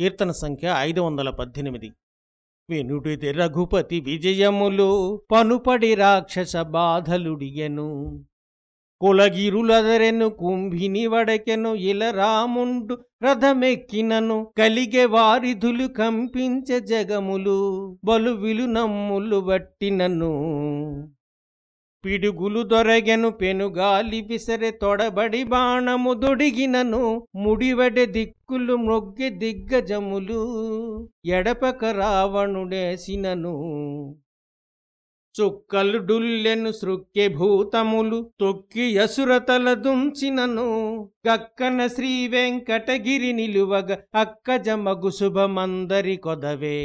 కీర్తన సంఖ్య ఐదు వందల పద్దెనిమిది. వెనుడిది రఘుపతి విజయములు పనుపడి రాక్షస బాధలుడియను. కులగిరులదరెను కుంభిని వడకెను ఇల రాముండు రథమెక్కినను కలిగే వారిధులు కంపించ జగములు బలు విలు నమ్ములు వట్టినను. పిడుగులు దొరగెను పెనుగాలి విసరె తొడబడి బాణము దొడిగినను ముడివడె దిక్కులు మొగ్గె దిగ్గజములు ఎడపక రావణుడేసినను. చుక్కలు డుల్లెను సృక్కె భూతములు తొక్కి అసురతల దుంచినను. గక్కన శ్రీ వెంకటగిరి నిలువగ అక్కజమగు శుభమందరి కొదవే.